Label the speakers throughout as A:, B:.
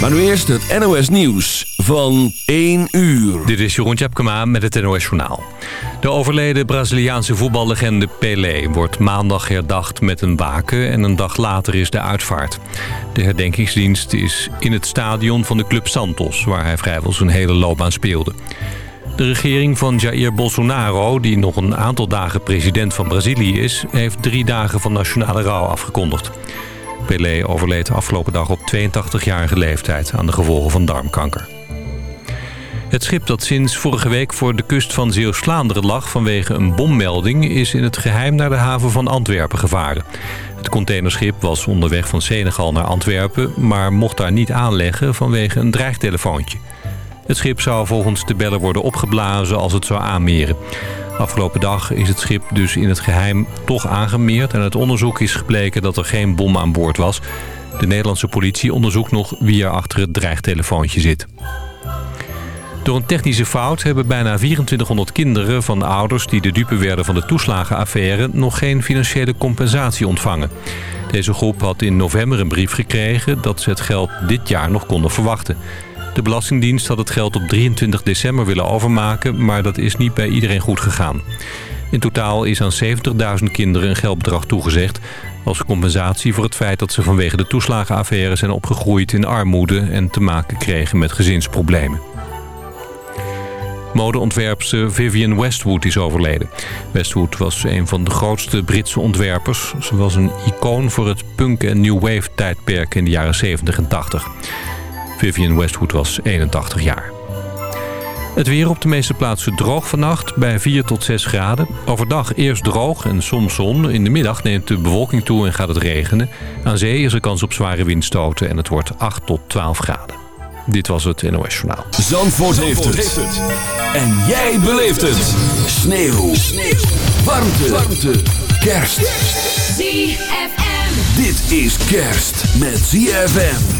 A: Maar nu eerst het NOS Nieuws van 1 uur.
B: Dit is Jeroen Tjepkema met het NOS Journaal. De overleden Braziliaanse voetballegende Pelé wordt maandag herdacht met een waken... en een dag later is de uitvaart. De herdenkingsdienst is in het stadion van de Club Santos... waar hij vrijwel zijn hele loopbaan speelde. De regering van Jair Bolsonaro, die nog een aantal dagen president van Brazilië is... heeft drie dagen van nationale rouw afgekondigd. Pelé overleed afgelopen dag op 82-jarige leeftijd aan de gevolgen van darmkanker. Het schip dat sinds vorige week voor de kust van Zeeuws-Vlaanderen lag vanwege een bommelding is in het geheim naar de haven van Antwerpen gevaren. Het containerschip was onderweg van Senegal naar Antwerpen, maar mocht daar niet aanleggen vanwege een dreigtelefoontje. Het schip zou volgens de bellen worden opgeblazen als het zou aanmeren. Afgelopen dag is het schip dus in het geheim toch aangemeerd... en het onderzoek is gebleken dat er geen bom aan boord was. De Nederlandse politie onderzoekt nog wie er achter het dreigtelefoontje zit. Door een technische fout hebben bijna 2400 kinderen van ouders... die de dupe werden van de toeslagenaffaire... nog geen financiële compensatie ontvangen. Deze groep had in november een brief gekregen... dat ze het geld dit jaar nog konden verwachten. De Belastingdienst had het geld op 23 december willen overmaken... maar dat is niet bij iedereen goed gegaan. In totaal is aan 70.000 kinderen een geldbedrag toegezegd... als compensatie voor het feit dat ze vanwege de toeslagenaffaire zijn opgegroeid in armoede... en te maken kregen met gezinsproblemen. Modeontwerpster Vivienne Westwood is overleden. Westwood was een van de grootste Britse ontwerpers. Ze was een icoon voor het punk- en new wave tijdperk in de jaren 70 en 80. Vivian Westwood was 81 jaar. Het weer op de meeste plaatsen droog vannacht bij 4 tot 6 graden. Overdag eerst droog en soms zon. In de middag neemt de bewolking toe en gaat het regenen. Aan zee is er kans op zware windstoten en het wordt 8 tot 12 graden. Dit was het NOS Journaal.
A: Zandvoort, Zandvoort heeft, het. En jij beleeft het. Sneeuw. Sneeuw. Warmte. Warmte. Kerst.
C: ZFM.
A: Dit is kerst met ZFM.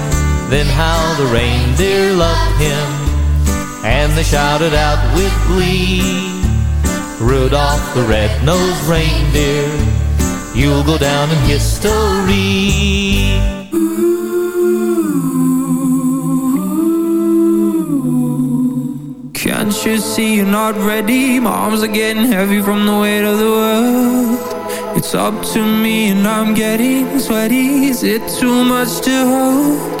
C: Then how the reindeer loved him, and they shouted out with glee, Rudolph the red-nosed reindeer, you'll go down in history.
D: Can't you see you're not ready? My arms are getting heavy from the weight of the world It's up to me and I'm getting sweaty Is it too much to hold?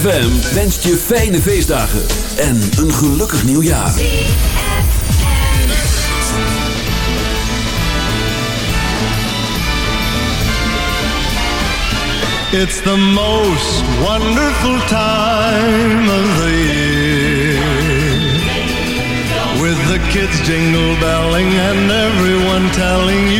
E: ZFM wenst je fijne feestdagen en een gelukkig nieuwjaar.
F: It's the most wonderful time of the year. With the kids jingle belling and everyone telling you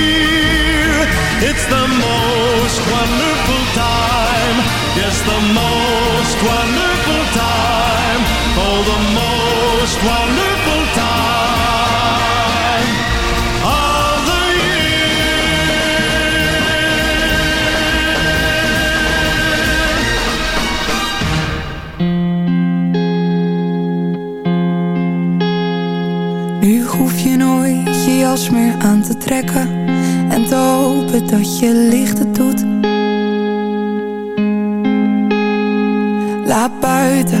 F: Wonderful.
G: Nu hoef je nooit je jas meer aan te trekken En te hopen dat je licht het doet Laat buiten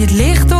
G: Het licht door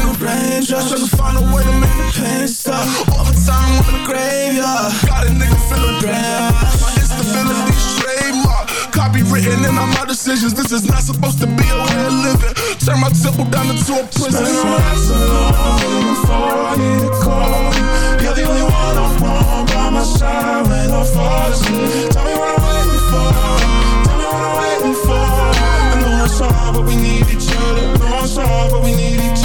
H: nigga brain trust Tryna find a way to make the pain stop. All the time I'm in the graveyard Got a
I: nigga feeling bad. My instability trademark. Copywritten in all my decisions. This is not supposed to be a way of living. Turn my temple down into a prison.
J: Spend my life so before I get a call You're the only one I want by my side when I fall asleep Tell me what I'm waiting for. Tell me what I'm waiting for. I know it's hard but we need each other. I know it's hard but we need each other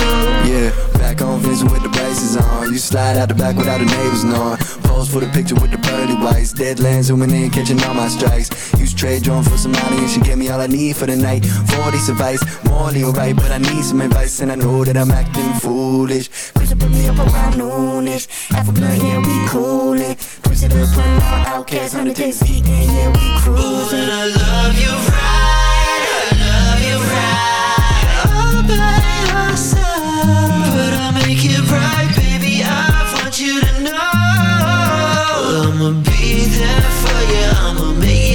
D: on. You slide out the back without the neighbors knowing. Pose for the picture with the pearly whites. Deadlands zooming in, catching all my strikes. Use trade drone for some money and she gave me all I need for the night. 40 advice, morally alright, but I need some
I: advice and I know that I'm acting foolish. Push it, put me up around noonish. Half a blunt, yeah, we coolin'. Push it up, for out, outcast, 100 days deep, yeah, we cruising. Ooh, and I love you right, I love you
A: right. All by myself, but I make it right. there
K: for you. I'ma
A: make it.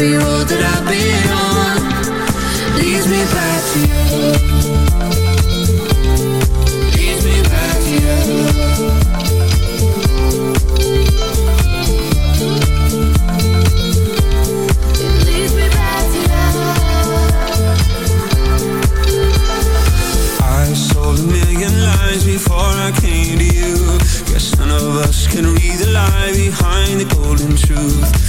H: every road that I've been on leads me back to you. Leads me back to you. It leads me back to you. I sold a million lies before I came to you. Guess none of us can read the lie behind the golden
J: truth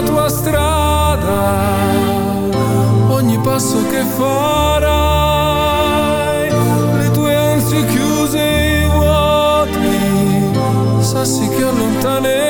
J: la tua strada, ogni passo che farai, le tue ansie chiuse e i vuoti, sassi che allontanerai.